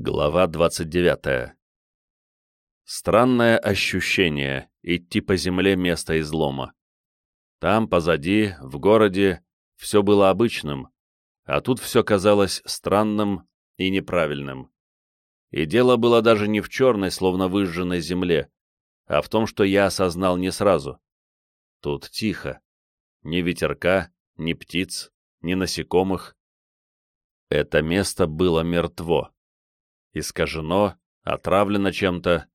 Глава 29. Странное ощущение идти по земле место излома. Там, позади, в городе, все было обычным, а тут все казалось странным и неправильным. И дело было даже не в черной, словно выжженной земле, а в том, что я осознал не сразу. Тут тихо. Ни ветерка, ни птиц, ни насекомых. Это место было мертво искажено, отравлено чем-то.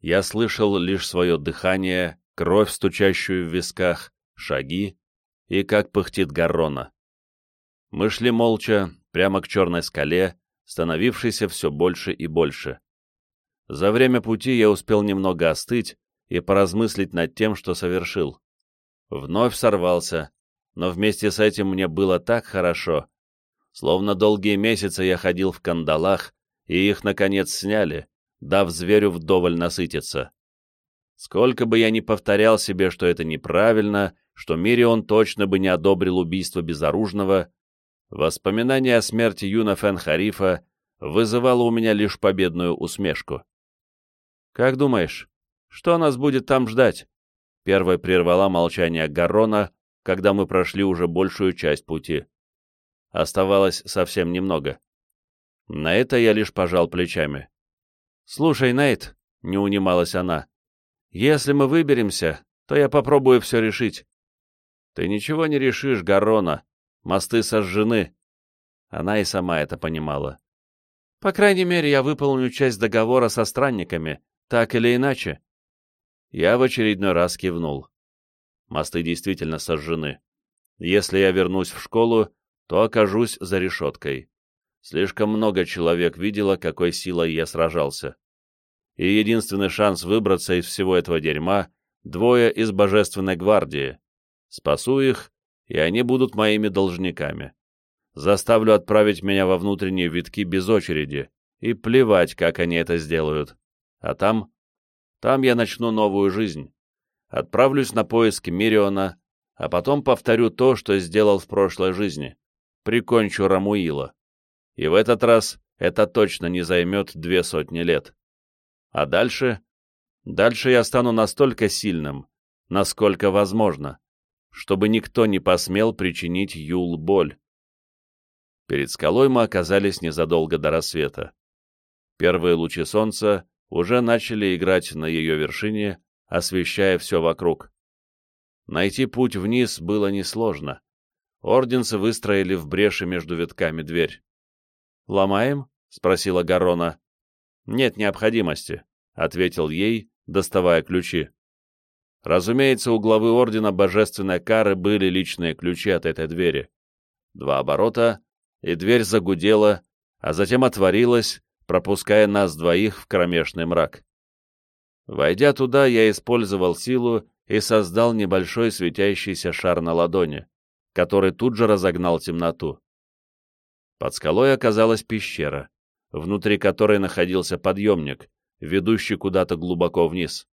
Я слышал лишь свое дыхание, кровь, стучащую в висках, шаги и как пыхтит Гаррона. Мы шли молча, прямо к черной скале, становившейся все больше и больше. За время пути я успел немного остыть и поразмыслить над тем, что совершил. Вновь сорвался, но вместе с этим мне было так хорошо, словно долгие месяцы я ходил в кандалах, и их, наконец, сняли, дав зверю вдоволь насытиться. Сколько бы я ни повторял себе, что это неправильно, что Мирион точно бы не одобрил убийство безоружного, воспоминание о смерти Юна Фен Харифа вызывало у меня лишь победную усмешку. «Как думаешь, что нас будет там ждать?» Первой прервала молчание Гаррона, когда мы прошли уже большую часть пути. Оставалось совсем немного. На это я лишь пожал плечами. «Слушай, Нейт», — не унималась она, — «если мы выберемся, то я попробую все решить». «Ты ничего не решишь, Гарона. Мосты сожжены». Она и сама это понимала. «По крайней мере, я выполню часть договора со странниками, так или иначе». Я в очередной раз кивнул. Мосты действительно сожжены. Если я вернусь в школу, то окажусь за решеткой. Слишком много человек видело, какой силой я сражался. И единственный шанс выбраться из всего этого дерьма — двое из Божественной Гвардии. Спасу их, и они будут моими должниками. Заставлю отправить меня во внутренние витки без очереди, и плевать, как они это сделают. А там? Там я начну новую жизнь. Отправлюсь на поиски Мириона, а потом повторю то, что сделал в прошлой жизни. Прикончу Рамуила. И в этот раз это точно не займет две сотни лет. А дальше? Дальше я стану настолько сильным, насколько возможно, чтобы никто не посмел причинить Юл боль. Перед скалой мы оказались незадолго до рассвета. Первые лучи солнца уже начали играть на ее вершине, освещая все вокруг. Найти путь вниз было несложно. Орденцы выстроили в бреши между витками дверь. «Ломаем?» — спросила Гарона. «Нет необходимости», — ответил ей, доставая ключи. Разумеется, у главы Ордена Божественной Кары были личные ключи от этой двери. Два оборота, и дверь загудела, а затем отворилась, пропуская нас двоих в кромешный мрак. Войдя туда, я использовал силу и создал небольшой светящийся шар на ладони, который тут же разогнал темноту. Под скалой оказалась пещера, внутри которой находился подъемник, ведущий куда-то глубоко вниз.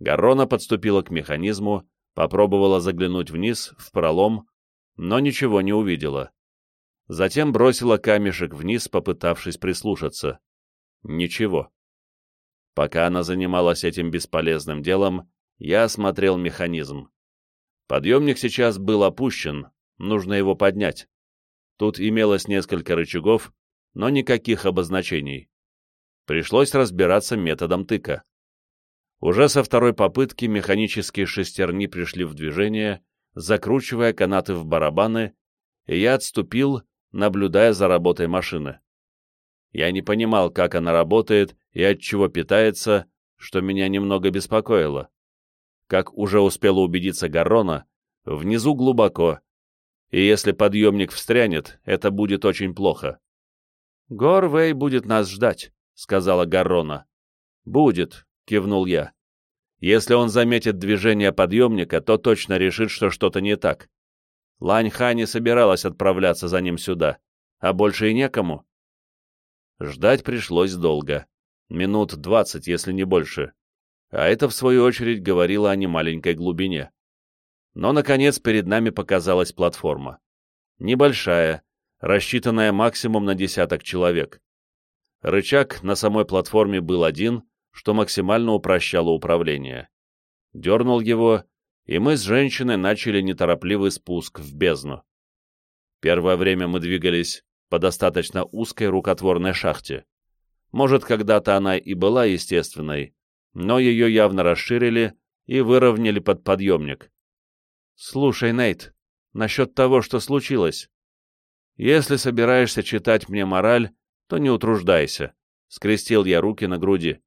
Гаррона подступила к механизму, попробовала заглянуть вниз, в пролом, но ничего не увидела. Затем бросила камешек вниз, попытавшись прислушаться. Ничего. Пока она занималась этим бесполезным делом, я осмотрел механизм. Подъемник сейчас был опущен, нужно его поднять. Тут имелось несколько рычагов, но никаких обозначений. Пришлось разбираться методом тыка. Уже со второй попытки механические шестерни пришли в движение, закручивая канаты в барабаны, и я отступил, наблюдая за работой машины. Я не понимал, как она работает и от чего питается, что меня немного беспокоило. Как уже успела убедиться Гаррона, внизу глубоко, и если подъемник встрянет, это будет очень плохо. «Горвей будет нас ждать», — сказала Гаррона. «Будет», — кивнул я. «Если он заметит движение подъемника, то точно решит, что что-то не так. Лань Ха не собиралась отправляться за ним сюда, а больше и некому». Ждать пришлось долго. Минут двадцать, если не больше. А это, в свою очередь, говорило о немаленькой глубине. Но, наконец, перед нами показалась платформа. Небольшая, рассчитанная максимум на десяток человек. Рычаг на самой платформе был один, что максимально упрощало управление. Дернул его, и мы с женщиной начали неторопливый спуск в бездну. Первое время мы двигались по достаточно узкой рукотворной шахте. Может, когда-то она и была естественной, но ее явно расширили и выровняли под подъемник. «Слушай, Нейт, насчет того, что случилось. Если собираешься читать мне мораль, то не утруждайся», — скрестил я руки на груди.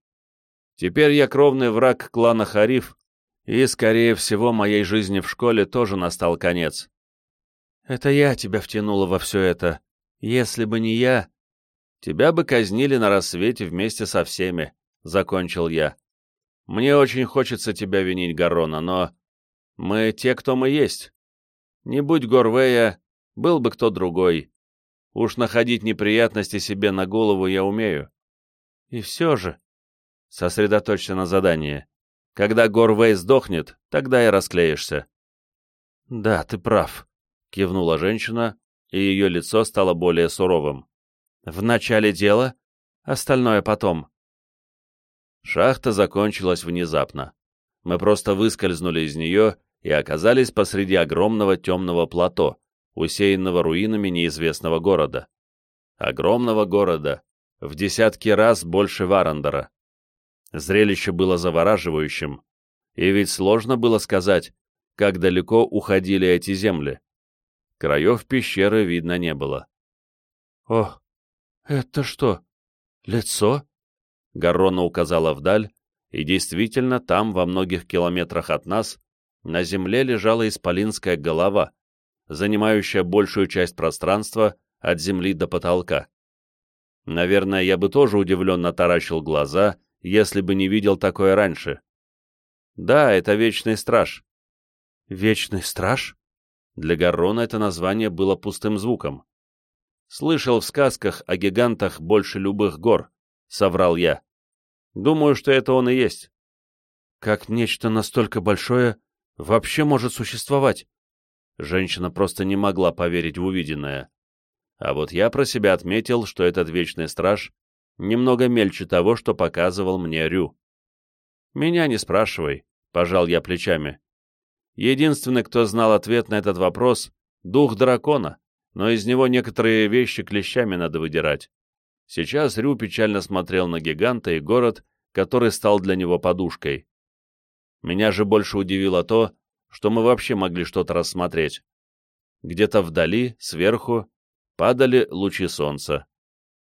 «Теперь я кровный враг клана Хариф, и, скорее всего, моей жизни в школе тоже настал конец». «Это я тебя втянула во все это. Если бы не я...» «Тебя бы казнили на рассвете вместе со всеми», — закончил я. «Мне очень хочется тебя винить, Гаррона, но мы те, кто мы есть. Не будь Горвея, был бы кто другой. Уж находить неприятности себе на голову я умею. И все же, сосредоточься на задании. Когда Горвей сдохнет, тогда и расклеишься. Да, ты прав, кивнула женщина, и ее лицо стало более суровым. В начале дела, остальное потом. Шахта закончилась внезапно. Мы просто выскользнули из нее и оказались посреди огромного темного плато, усеянного руинами неизвестного города. Огромного города, в десятки раз больше Варандера. Зрелище было завораживающим, и ведь сложно было сказать, как далеко уходили эти земли. Краев пещеры видно не было. «О, это что, лицо?» Гаррона указала вдаль, и действительно там, во многих километрах от нас, на земле лежала исполинская голова, занимающая большую часть пространства от земли до потолка. Наверное, я бы тоже удивленно таращил глаза, если бы не видел такое раньше. Да, это Вечный Страж. Вечный Страж? Для Гаррона это название было пустым звуком. Слышал в сказках о гигантах больше любых гор, соврал я. Думаю, что это он и есть. Как нечто настолько большое вообще может существовать? Женщина просто не могла поверить в увиденное. А вот я про себя отметил, что этот вечный страж немного мельче того, что показывал мне Рю. «Меня не спрашивай», — пожал я плечами. Единственный, кто знал ответ на этот вопрос — дух дракона, но из него некоторые вещи клещами надо выдирать. Сейчас Рю печально смотрел на гиганта и город, который стал для него подушкой. Меня же больше удивило то, что мы вообще могли что-то рассмотреть. Где-то вдали, сверху, падали лучи солнца.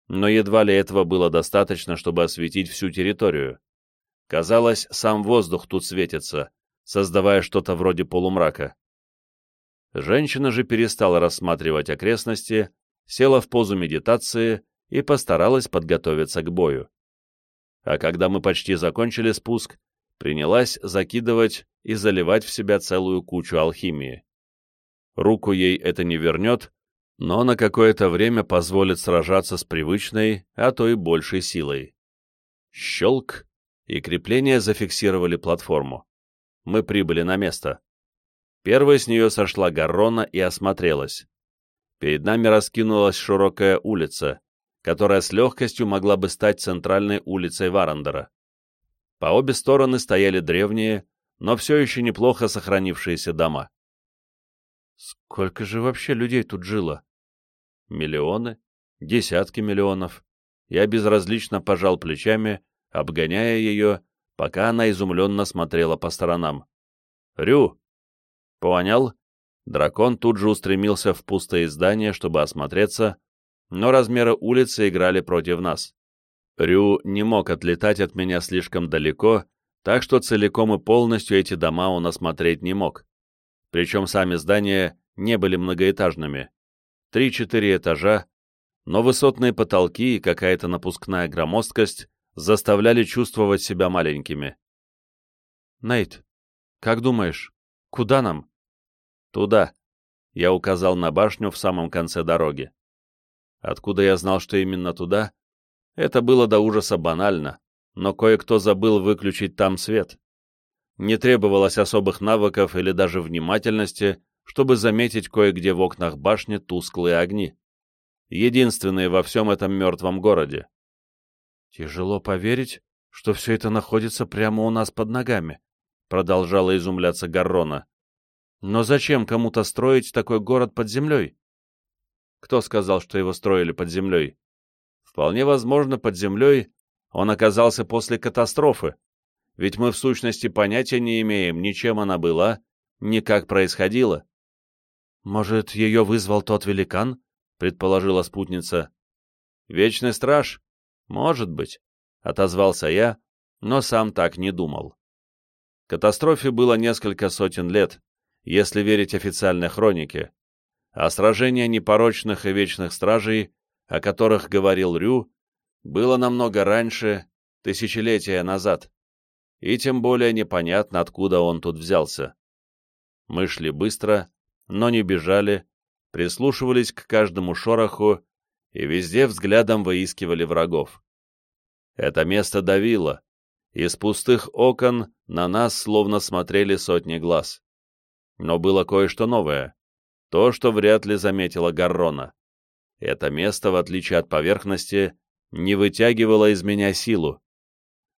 Но едва ли этого было достаточно, чтобы осветить всю территорию. Казалось, сам воздух тут светится, создавая что-то вроде полумрака. Женщина же перестала рассматривать окрестности, села в позу медитации и постаралась подготовиться к бою. А когда мы почти закончили спуск, принялась закидывать и заливать в себя целую кучу алхимии. Руку ей это не вернет, но на какое-то время позволит сражаться с привычной, а то и большей силой. Щелк, и крепления зафиксировали платформу. Мы прибыли на место. Первой с нее сошла Гаррона и осмотрелась. Перед нами раскинулась широкая улица, которая с легкостью могла бы стать центральной улицей Варандера. По обе стороны стояли древние, но все еще неплохо сохранившиеся дома. Сколько же вообще людей тут жило? Миллионы? Десятки миллионов. Я безразлично пожал плечами, обгоняя ее, пока она изумленно смотрела по сторонам. «Рю!» «Понял?» Дракон тут же устремился в пустое здание, чтобы осмотреться, но размеры улицы играли против нас. Рю не мог отлетать от меня слишком далеко, так что целиком и полностью эти дома он осмотреть не мог. Причем сами здания не были многоэтажными. Три-четыре этажа, но высотные потолки и какая-то напускная громоздкость заставляли чувствовать себя маленькими. «Нейт, как думаешь, куда нам?» «Туда», — я указал на башню в самом конце дороги. Откуда я знал, что именно туда, это было до ужаса банально, но кое-кто забыл выключить там свет. Не требовалось особых навыков или даже внимательности, чтобы заметить кое-где в окнах башни тусклые огни. Единственные во всем этом мертвом городе. «Тяжело поверить, что все это находится прямо у нас под ногами», — продолжала изумляться Гаррона. «Но зачем кому-то строить такой город под землей?» «Кто сказал, что его строили под землей?» «Вполне возможно, под землей он оказался после катастрофы, ведь мы в сущности понятия не имеем, ни чем она была, ни как происходила». «Может, ее вызвал тот великан?» — предположила спутница. «Вечный страж? Может быть», — отозвался я, но сам так не думал. Катастрофе было несколько сотен лет, если верить официальной хронике, а сражение непорочных и вечных стражей, о которых говорил Рю, было намного раньше, тысячелетия назад, и тем более непонятно, откуда он тут взялся. Мы шли быстро, но не бежали, прислушивались к каждому шороху и везде взглядом выискивали врагов. Это место давило. Из пустых окон на нас словно смотрели сотни глаз. Но было кое-что новое. То, что вряд ли заметила Гаррона. Это место, в отличие от поверхности, не вытягивало из меня силу.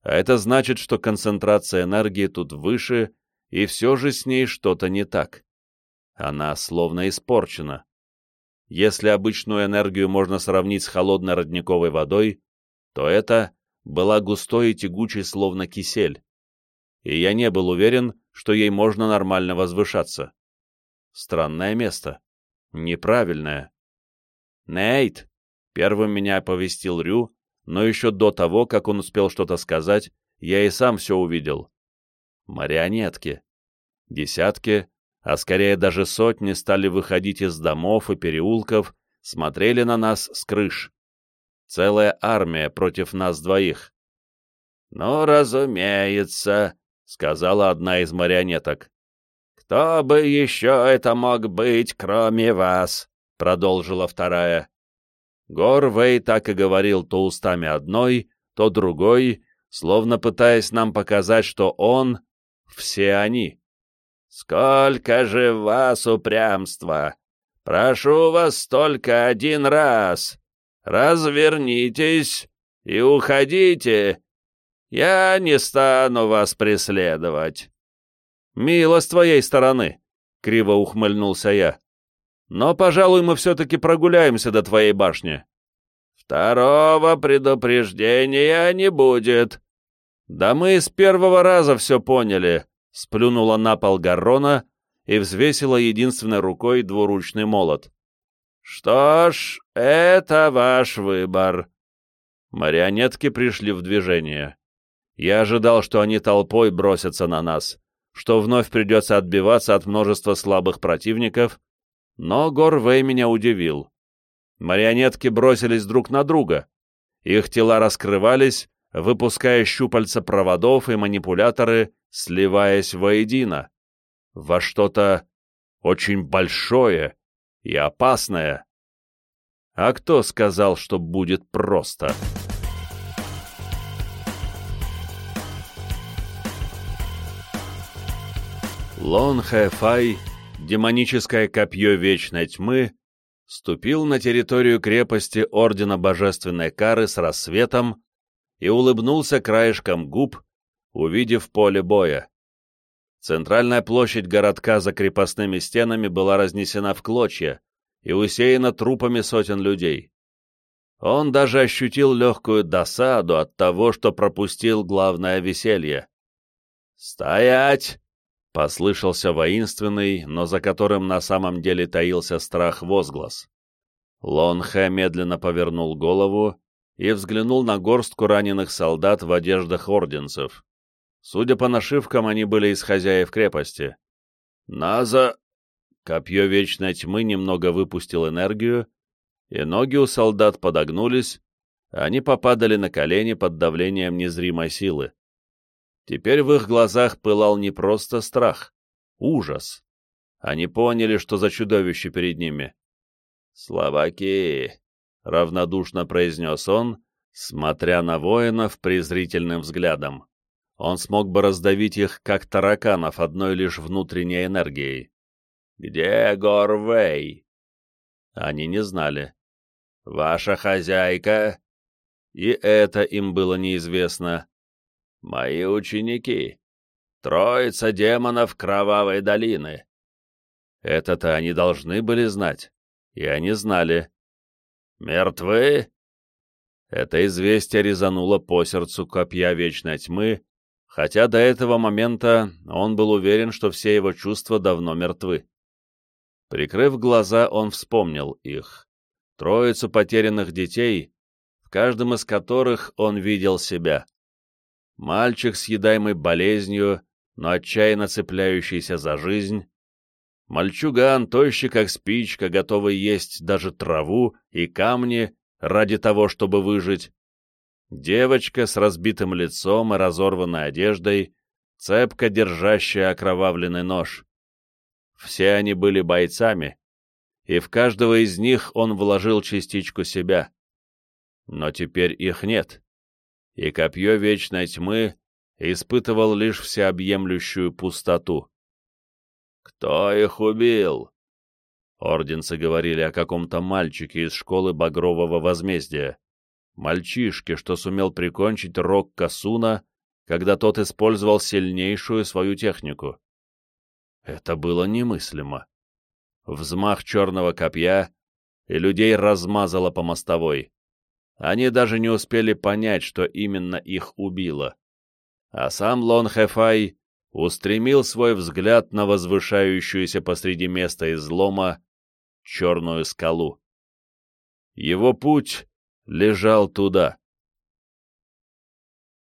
А это значит, что концентрация энергии тут выше, и все же с ней что-то не так. Она словно испорчена. Если обычную энергию можно сравнить с холодной родниковой водой, то это была густой и тягучей, словно кисель. И я не был уверен, что ей можно нормально возвышаться. Странное место. Неправильное. «Нейт!» — первым меня оповестил Рю, но еще до того, как он успел что-то сказать, я и сам все увидел. Марионетки. Десятки, а скорее даже сотни стали выходить из домов и переулков, смотрели на нас с крыш. Целая армия против нас двоих. «Ну, разумеется», — сказала одна из марионеток. «Кто бы еще это мог быть, кроме вас?» — продолжила вторая. Горвей так и говорил то устами одной, то другой, словно пытаясь нам показать, что он — все они. «Сколько же вас упрямства! Прошу вас только один раз! Развернитесь и уходите! Я не стану вас преследовать!» «Мило с твоей стороны!» — криво ухмыльнулся я. «Но, пожалуй, мы все-таки прогуляемся до твоей башни». «Второго предупреждения не будет». «Да мы с первого раза все поняли», — сплюнула на пол Гаррона и взвесила единственной рукой двуручный молот. «Что ж, это ваш выбор». Марионетки пришли в движение. Я ожидал, что они толпой бросятся на нас, что вновь придется отбиваться от множества слабых противников, но Горвей меня удивил. Марионетки бросились друг на друга. Их тела раскрывались, выпуская щупальца проводов и манипуляторы, сливаясь воедино. Во что-то очень большое и опасное. А кто сказал, что будет просто? Лон Хэфай, демоническое копье Вечной Тьмы, ступил на территорию крепости Ордена Божественной Кары с рассветом и улыбнулся краешком губ, увидев поле боя. Центральная площадь городка за крепостными стенами была разнесена в клочья и усеяна трупами сотен людей. Он даже ощутил легкую досаду от того, что пропустил главное веселье. «Стоять!» — послышался воинственный, но за которым на самом деле таился страх возглас. Лон Хэ медленно повернул голову и взглянул на горстку раненых солдат в одеждах орденцев. Судя по нашивкам, они были из хозяев крепости. «Наза!» Копье Вечной Тьмы немного выпустил энергию, и ноги у солдат подогнулись, они попадали на колени под давлением незримой силы. Теперь в их глазах пылал не просто страх, ужас. Они поняли, что за чудовище перед ними. «Словаки!» — равнодушно произнес он, смотря на воинов презрительным взглядом. Он смог бы раздавить их, как тараканов, одной лишь внутренней энергией. «Где Горвей?» Они не знали. «Ваша хозяйка?» и это им было неизвестно. «Мои ученики. Троица демонов Кровавой долины». Это-то они должны были знать, и они знали. «Мертвы?» Это известие резануло по сердцу копья Вечной Тьмы, хотя до этого момента он был уверен, что все его чувства давно мертвы. Прикрыв глаза, он вспомнил их. Троицу потерянных детей, в каждом из которых он видел себя. Мальчик, съедаемый болезнью, но отчаянно цепляющийся за жизнь. Мальчуган, тощий как спичка, готовый есть даже траву и камни ради того, чтобы выжить. Девочка с разбитым лицом и разорванной одеждой, цепко держащая окровавленный нож. Все они были бойцами, и в каждого из них он вложил частичку себя. Но теперь их нет, и копье вечной тьмы испытывал лишь всеобъемлющую пустоту. «Кто их убил?» Орденцы говорили о каком-то мальчике из школы Багрового возмездия. Мальчишке, что сумел прикончить Рок Касуна, когда тот использовал сильнейшую свою технику. Это было немыслимо. Взмах черного копья, и людей размазало по мостовой. Они даже не успели понять, что именно их убило. А сам Лон Хэфай устремил свой взгляд на возвышающуюся посреди места излома черную скалу. Его путь лежал туда.